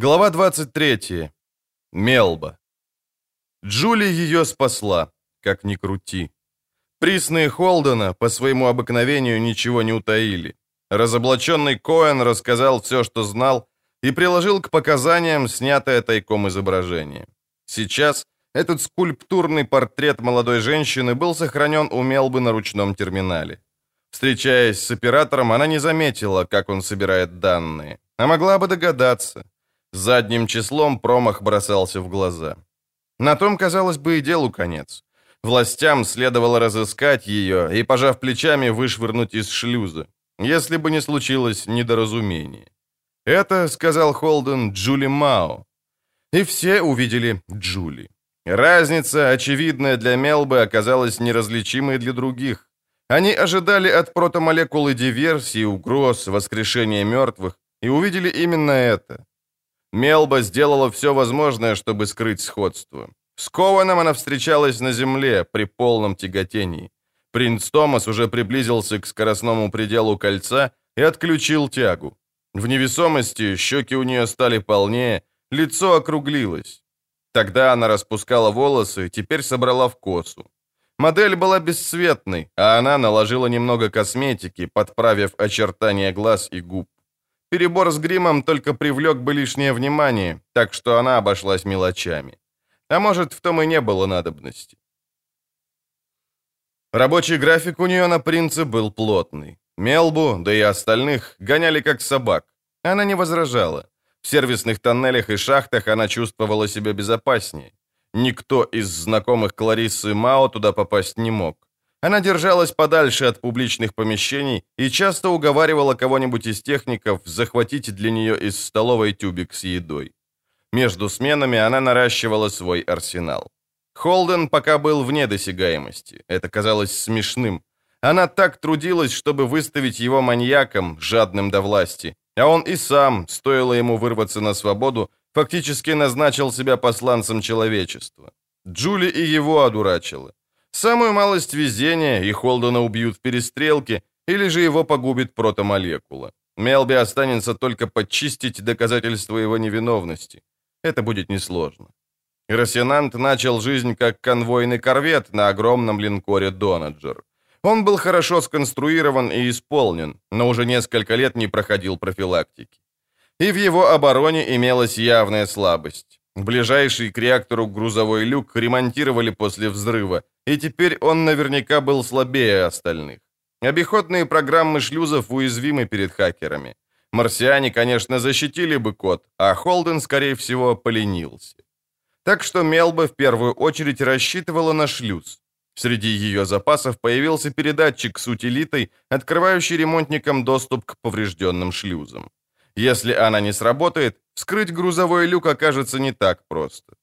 Глава 23. Мелба. Джули ее спасла, как ни крути. Присные Холдена по своему обыкновению ничего не утаили. Разоблаченный Коэн рассказал все, что знал, и приложил к показаниям снятое тайком изображение. Сейчас этот скульптурный портрет молодой женщины был сохранен у Мелбы на ручном терминале. Встречаясь с оператором, она не заметила, как он собирает данные, а могла бы догадаться – Задним числом промах бросался в глаза. На том, казалось бы, и делу конец. Властям следовало разыскать ее и, пожав плечами, вышвырнуть из шлюза, если бы не случилось недоразумение. Это, сказал Холден, Джули Мао. И все увидели Джули. Разница, очевидная для Мелбы, оказалась неразличимой для других. Они ожидали от протомолекулы диверсии, угроз, воскрешения мертвых, и увидели именно это. Мелба сделала все возможное, чтобы скрыть сходство. С Кованом она встречалась на земле при полном тяготении. Принц Томас уже приблизился к скоростному пределу кольца и отключил тягу. В невесомости щеки у нее стали полнее, лицо округлилось. Тогда она распускала волосы, теперь собрала в косу. Модель была бесцветной, а она наложила немного косметики, подправив очертания глаз и губ. Перебор с гримом только привлек бы лишнее внимание, так что она обошлась мелочами. А может, в том и не было надобности. Рабочий график у нее на принце был плотный. Мелбу, да и остальных, гоняли как собак. Она не возражала. В сервисных тоннелях и шахтах она чувствовала себя безопаснее. Никто из знакомых Клариссы Мао туда попасть не мог. Она держалась подальше от публичных помещений и часто уговаривала кого-нибудь из техников захватить для нее из столовой тюбик с едой. Между сменами она наращивала свой арсенал. Холден пока был вне досягаемости. Это казалось смешным. Она так трудилась, чтобы выставить его маньяком, жадным до власти. А он и сам, стоило ему вырваться на свободу, фактически назначил себя посланцем человечества. Джули и его одурачила. Самую малость везения, и Холдена убьют в перестрелке, или же его погубит протомолекула. Мелби останется только подчистить доказательства его невиновности. Это будет несложно. Рассенант начал жизнь как конвойный корвет на огромном линкоре «Донаджер». Он был хорошо сконструирован и исполнен, но уже несколько лет не проходил профилактики. И в его обороне имелась явная слабость. Ближайший к реактору грузовой люк ремонтировали после взрыва, и теперь он наверняка был слабее остальных. Обиходные программы шлюзов уязвимы перед хакерами. Марсиане, конечно, защитили бы код, а Холден, скорее всего, поленился. Так что Мелба в первую очередь рассчитывала на шлюз. Среди ее запасов появился передатчик с утилитой, открывающий ремонтникам доступ к поврежденным шлюзам. Если она не сработает, вскрыть грузовой люк окажется не так просто.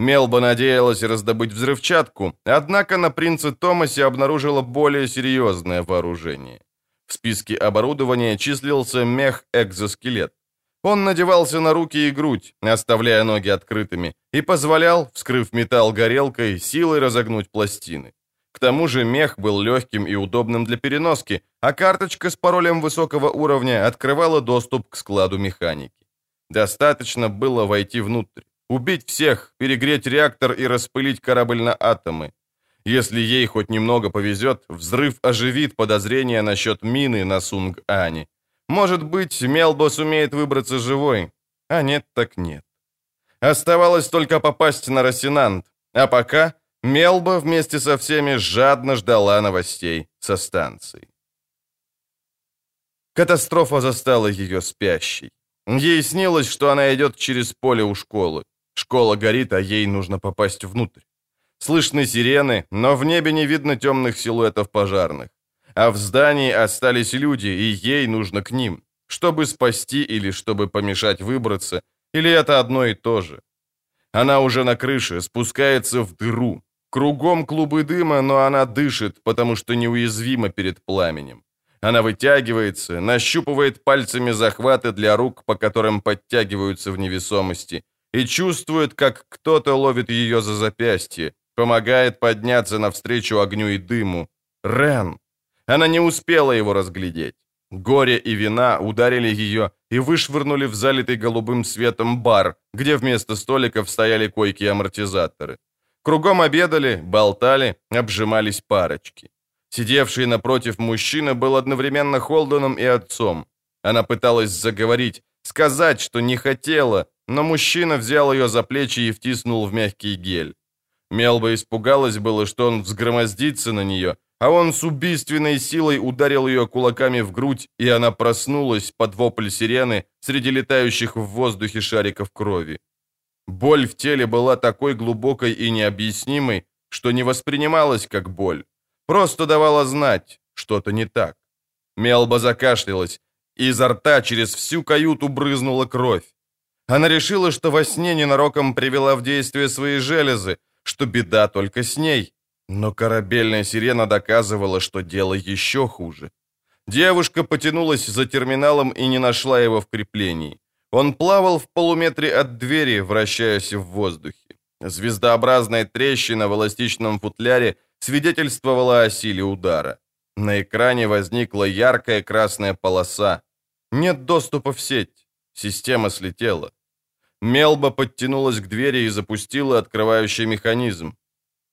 Мелба надеялась раздобыть взрывчатку, однако на принце Томасе обнаружила более серьезное вооружение. В списке оборудования числился мех-экзоскелет. Он надевался на руки и грудь, оставляя ноги открытыми, и позволял, вскрыв металл горелкой, силой разогнуть пластины. К тому же мех был легким и удобным для переноски, а карточка с паролем высокого уровня открывала доступ к складу механики. Достаточно было войти внутрь. Убить всех, перегреть реактор и распылить корабль на атомы. Если ей хоть немного повезет, взрыв оживит подозрения насчет мины на Сунг-Ани. Может быть, Мелбо сумеет выбраться живой. А нет, так нет. Оставалось только попасть на Росинант. А пока Мелба вместе со всеми жадно ждала новостей со станции. Катастрофа застала ее спящей. Ей снилось, что она идет через поле у школы. Школа горит, а ей нужно попасть внутрь. Слышны сирены, но в небе не видно темных силуэтов пожарных. А в здании остались люди, и ей нужно к ним, чтобы спасти или чтобы помешать выбраться, или это одно и то же. Она уже на крыше, спускается в дыру. Кругом клубы дыма, но она дышит, потому что неуязвима перед пламенем. Она вытягивается, нащупывает пальцами захваты для рук, по которым подтягиваются в невесомости, и чувствует, как кто-то ловит ее за запястье, помогает подняться навстречу огню и дыму. Рен! Она не успела его разглядеть. Горе и вина ударили ее и вышвырнули в залитый голубым светом бар, где вместо столиков стояли койки и амортизаторы. Кругом обедали, болтали, обжимались парочки. Сидевший напротив мужчина был одновременно Холденом и отцом. Она пыталась заговорить, сказать, что не хотела, но мужчина взял ее за плечи и втиснул в мягкий гель. Мелба испугалась было, что он взгромоздится на нее, а он с убийственной силой ударил ее кулаками в грудь, и она проснулась под вопль сирены среди летающих в воздухе шариков крови. Боль в теле была такой глубокой и необъяснимой, что не воспринималась как боль. Просто давала знать, что-то не так. Мелба закашлялась, изо рта через всю каюту брызнула кровь. Она решила, что во сне ненароком привела в действие свои железы, что беда только с ней. Но корабельная сирена доказывала, что дело еще хуже. Девушка потянулась за терминалом и не нашла его в креплении. Он плавал в полуметре от двери, вращаясь в воздухе. Звездообразная трещина в эластичном футляре свидетельствовала о силе удара. На экране возникла яркая красная полоса. Нет доступа в сеть. Система слетела. Мелба подтянулась к двери и запустила открывающий механизм.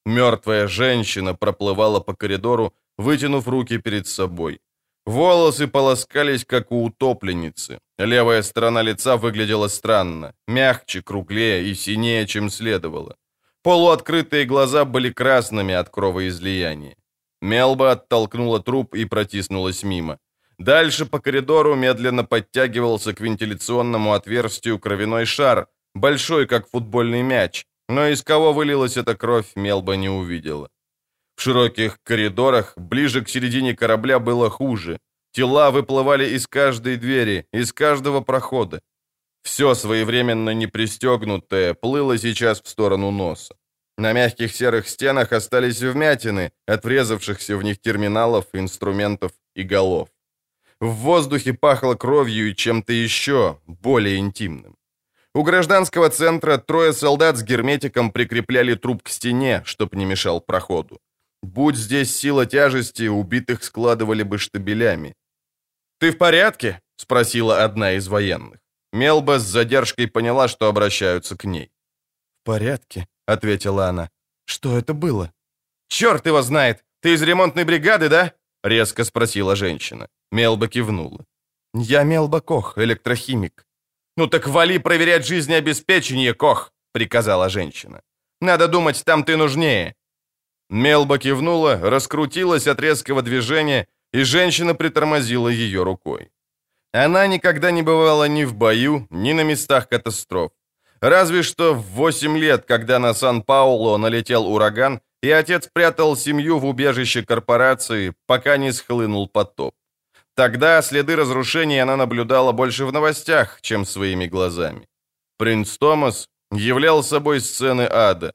Мертвая женщина проплывала по коридору, вытянув руки перед собой. Волосы полоскались, как у утопленницы. Левая сторона лица выглядела странно, мягче, круглее и синее, чем следовало. Полуоткрытые глаза были красными от кровоизлияния. Мелба оттолкнула труп и протиснулась мимо. Дальше по коридору медленно подтягивался к вентиляционному отверстию кровяной шар, большой, как футбольный мяч, но из кого вылилась эта кровь, Мелба не увидела. В широких коридорах, ближе к середине корабля, было хуже. Тела выплывали из каждой двери, из каждого прохода. Все своевременно не пристегнутое плыло сейчас в сторону носа. На мягких серых стенах остались вмятины от врезавшихся в них терминалов, инструментов и голов. В воздухе пахло кровью и чем-то еще, более интимным. У гражданского центра трое солдат с герметиком прикрепляли труп к стене, чтоб не мешал проходу. Будь здесь сила тяжести, убитых складывали бы штабелями. «Ты в порядке?» — спросила одна из военных. Мелба с задержкой поняла, что обращаются к ней. «В порядке», — ответила она. «Что это было?» «Черт его знает! Ты из ремонтной бригады, да?» — резко спросила женщина. Мелба кивнула. «Я Мелба Кох, электрохимик». «Ну так вали проверять жизнеобеспечение, Кох!» — приказала женщина. «Надо думать, там ты нужнее». Мелба кивнула, раскрутилась от резкого движения, и женщина притормозила ее рукой. Она никогда не бывала ни в бою, ни на местах катастроф. Разве что в 8 лет, когда на Сан-Пауло налетел ураган, и отец прятал семью в убежище корпорации, пока не схлынул потоп. Тогда следы разрушений она наблюдала больше в новостях, чем своими глазами. Принц Томас являл собой сцены ада.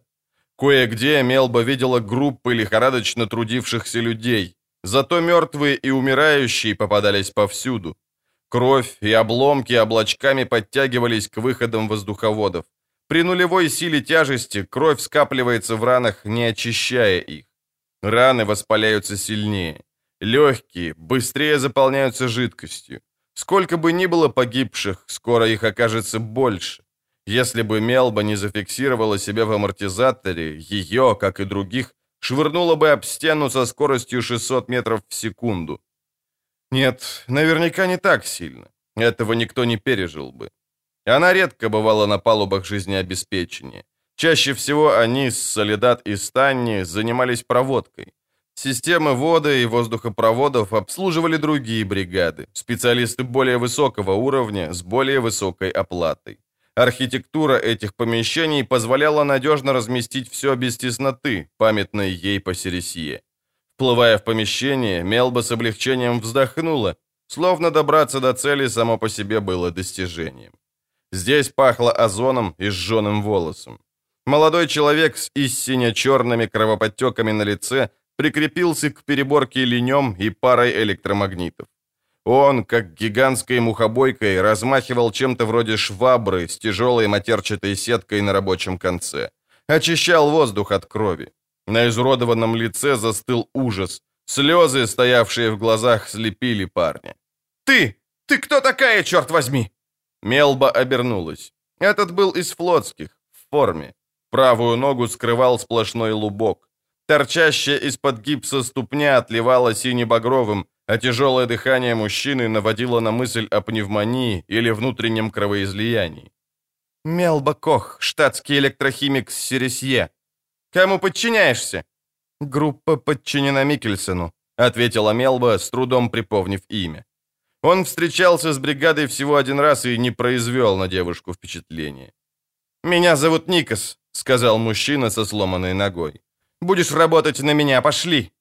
Кое-где Мелба видела группы лихорадочно трудившихся людей, зато мертвые и умирающие попадались повсюду. Кровь и обломки облачками подтягивались к выходам воздуховодов. При нулевой силе тяжести кровь скапливается в ранах, не очищая их. Раны воспаляются сильнее. Легкие, быстрее заполняются жидкостью. Сколько бы ни было погибших, скоро их окажется больше. Если бы Мелба не зафиксировала себя в амортизаторе, ее, как и других, швырнуло бы об стену со скоростью 600 метров в секунду. Нет, наверняка не так сильно. Этого никто не пережил бы. Она редко бывала на палубах жизнеобеспечения. Чаще всего они с Солидат и Станни занимались проводкой. Системы воды и воздухопроводов обслуживали другие бригады, специалисты более высокого уровня с более высокой оплатой. Архитектура этих помещений позволяла надежно разместить все без тесноты, памятной ей по Сересье. Вплывая в помещение, Мелба с облегчением вздохнула, словно добраться до цели само по себе было достижением. Здесь пахло озоном и сжженным волосом. Молодой человек с истинно черными кровоподтеками на лице – прикрепился к переборке линем и парой электромагнитов. Он, как гигантской мухобойкой, размахивал чем-то вроде швабры с тяжелой матерчатой сеткой на рабочем конце. Очищал воздух от крови. На изуродованном лице застыл ужас. Слезы, стоявшие в глазах, слепили парня. Ты! Ты кто такая, черт возьми?» Мелба обернулась. Этот был из флотских, в форме. Правую ногу скрывал сплошной лубок. Торчащая из-под гипса ступня отливала сине-багровым, а тяжелое дыхание мужчины наводило на мысль о пневмонии или внутреннем кровоизлиянии. «Мелба Кох, штатский электрохимик с Сересье. Кому подчиняешься?» «Группа подчинена Микельсону», — ответила Мелба, с трудом припомнив имя. Он встречался с бригадой всего один раз и не произвел на девушку впечатления. «Меня зовут Никас», — сказал мужчина со сломанной ногой. «Будешь работать на меня, пошли!»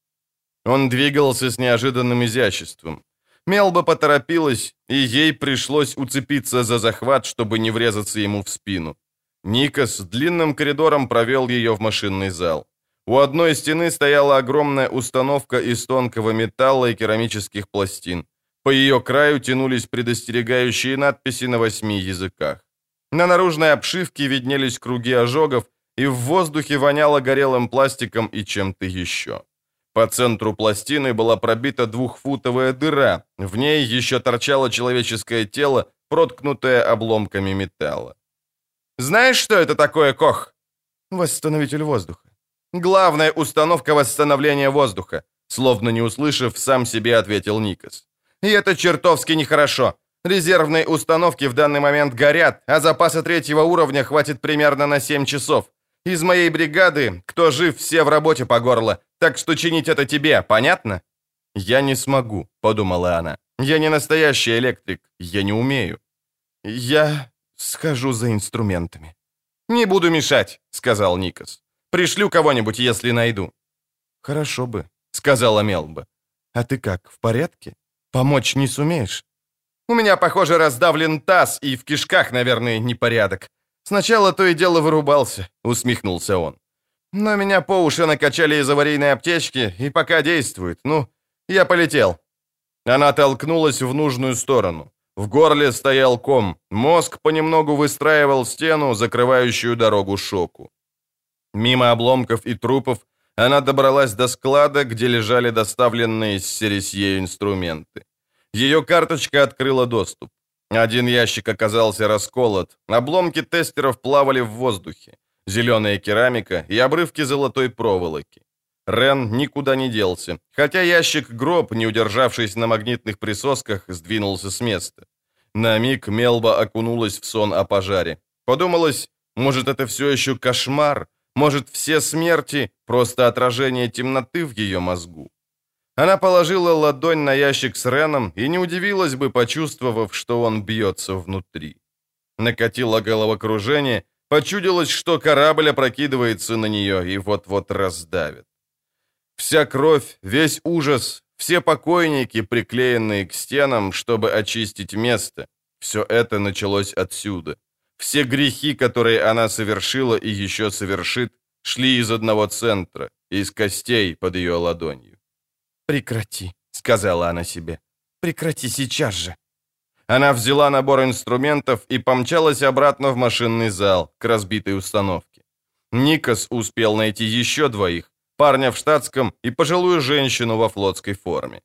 Он двигался с неожиданным изяществом. Мелба поторопилась, и ей пришлось уцепиться за захват, чтобы не врезаться ему в спину. Никас длинным коридором провел ее в машинный зал. У одной стены стояла огромная установка из тонкого металла и керамических пластин. По ее краю тянулись предостерегающие надписи на восьми языках. На наружной обшивке виднелись круги ожогов, и в воздухе воняло горелым пластиком и чем-то еще. По центру пластины была пробита двухфутовая дыра, в ней еще торчало человеческое тело, проткнутое обломками металла. «Знаешь, что это такое, Кох?» «Восстановитель воздуха». «Главная установка восстановления воздуха», словно не услышав, сам себе ответил Никас. «И это чертовски нехорошо. Резервные установки в данный момент горят, а запаса третьего уровня хватит примерно на 7 часов. Из моей бригады, кто жив, все в работе по горло, так что чинить это тебе, понятно?» «Я не смогу», — подумала она. «Я не настоящий электрик, я не умею». «Я схожу за инструментами». «Не буду мешать», — сказал Никас. «Пришлю кого-нибудь, если найду». «Хорошо бы», — сказала Мелба. «А ты как, в порядке? Помочь не сумеешь?» «У меня, похоже, раздавлен таз, и в кишках, наверное, непорядок. Сначала то и дело вырубался», — усмехнулся он. «Но меня по уши накачали из аварийной аптечки, и пока действует. Ну, я полетел». Она толкнулась в нужную сторону. В горле стоял ком. Мозг понемногу выстраивал стену, закрывающую дорогу шоку. Мимо обломков и трупов она добралась до склада, где лежали доставленные с Сересье инструменты. Ее карточка открыла доступ. Один ящик оказался расколот, обломки тестеров плавали в воздухе, зеленая керамика и обрывки золотой проволоки. Рен никуда не делся, хотя ящик-гроб, не удержавшись на магнитных присосках, сдвинулся с места. На миг Мелба окунулась в сон о пожаре. Подумалось, может, это все еще кошмар, может, все смерти — просто отражение темноты в ее мозгу. Она положила ладонь на ящик с Реном и не удивилась бы, почувствовав, что он бьется внутри. Накатило головокружение, почудилось, что корабль опрокидывается на нее и вот-вот раздавит. Вся кровь, весь ужас, все покойники, приклеенные к стенам, чтобы очистить место, все это началось отсюда. Все грехи, которые она совершила и еще совершит, шли из одного центра, из костей под ее ладонью. «Прекрати», — сказала она себе. «Прекрати сейчас же». Она взяла набор инструментов и помчалась обратно в машинный зал, к разбитой установке. Никас успел найти еще двоих, парня в штатском и пожилую женщину во флотской форме.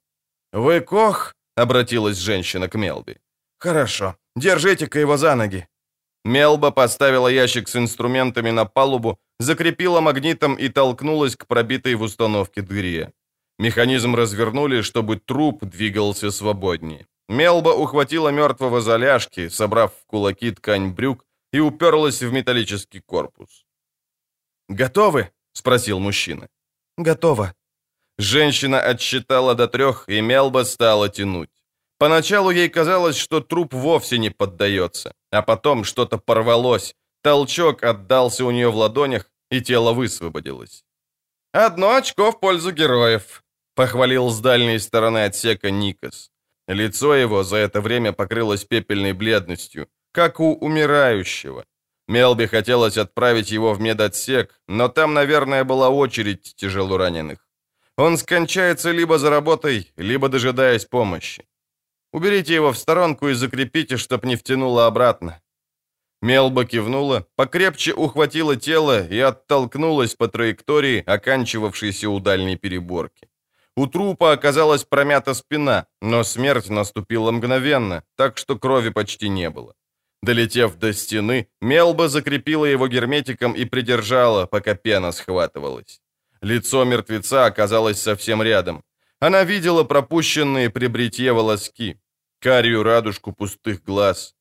«Вы Кох?» — обратилась женщина к Мелби. «Хорошо. Держите-ка его за ноги». Мелба поставила ящик с инструментами на палубу, закрепила магнитом и толкнулась к пробитой в установке дыре. Механизм развернули, чтобы труп двигался свободнее. Мелба ухватила мертвого за ляжки, собрав в кулаки ткань брюк, и уперлась в металлический корпус. «Готовы?» — спросил мужчина. «Готово». Женщина отсчитала до трех, и Мелба стала тянуть. Поначалу ей казалось, что труп вовсе не поддается, а потом что-то порвалось, толчок отдался у нее в ладонях, и тело высвободилось. «Одно очко в пользу героев», Похвалил с дальней стороны отсека Никас. Лицо его за это время покрылось пепельной бледностью, как у умирающего. Мелби хотелось отправить его в медотсек, но там, наверное, была очередь тяжело раненых. Он скончается либо за работой, либо дожидаясь помощи. Уберите его в сторонку и закрепите, чтоб не втянуло обратно. Мелба кивнула, покрепче ухватила тело и оттолкнулась по траектории, оканчивавшейся у дальней переборки. У трупа оказалась промята спина, но смерть наступила мгновенно, так что крови почти не было. Долетев до стены, Мелба закрепила его герметиком и придержала, пока пена схватывалась. Лицо мертвеца оказалось совсем рядом. Она видела пропущенные при бритье волоски, карию радужку пустых глаз.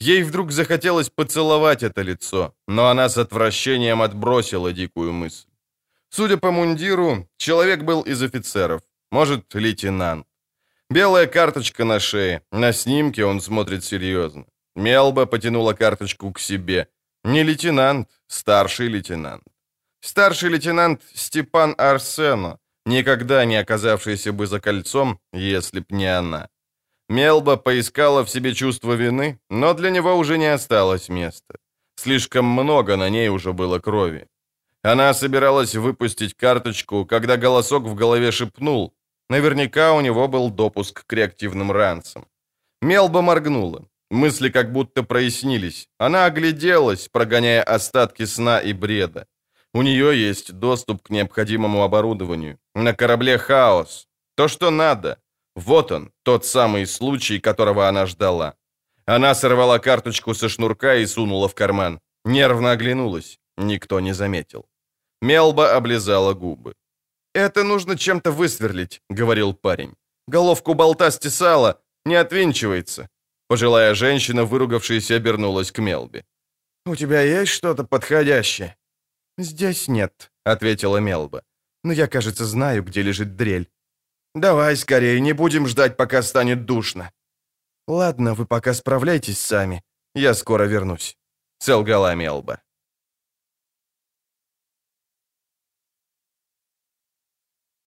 Ей вдруг захотелось поцеловать это лицо, но она с отвращением отбросила дикую мысль. Судя по мундиру, человек был из офицеров, может, лейтенант. Белая карточка на шее, на снимке он смотрит серьезно. Мелба потянула карточку к себе. Не лейтенант, старший лейтенант. Старший лейтенант Степан Арсено, никогда не оказавшийся бы за кольцом, если б не она. Мелба поискала в себе чувство вины, но для него уже не осталось места. Слишком много на ней уже было крови. Она собиралась выпустить карточку, когда голосок в голове шепнул. Наверняка у него был допуск к реактивным ранцам. Мелба моргнула. Мысли как будто прояснились. Она огляделась, прогоняя остатки сна и бреда. У нее есть доступ к необходимому оборудованию. На корабле хаос. То, что надо. Вот он, тот самый случай, которого она ждала. Она сорвала карточку со шнурка и сунула в карман. Нервно оглянулась. Никто не заметил. Мелба облизала губы. «Это нужно чем-то высверлить», — говорил парень. «Головку болта стесала, не отвинчивается. Пожилая женщина, выругавшаяся, обернулась к Мелби. «У тебя есть что-то подходящее?» «Здесь нет», — ответила Мелба. «Но я, кажется, знаю, где лежит дрель». «Давай скорее, не будем ждать, пока станет душно». «Ладно, вы пока справляйтесь сами. Я скоро вернусь», — солгала Мелба.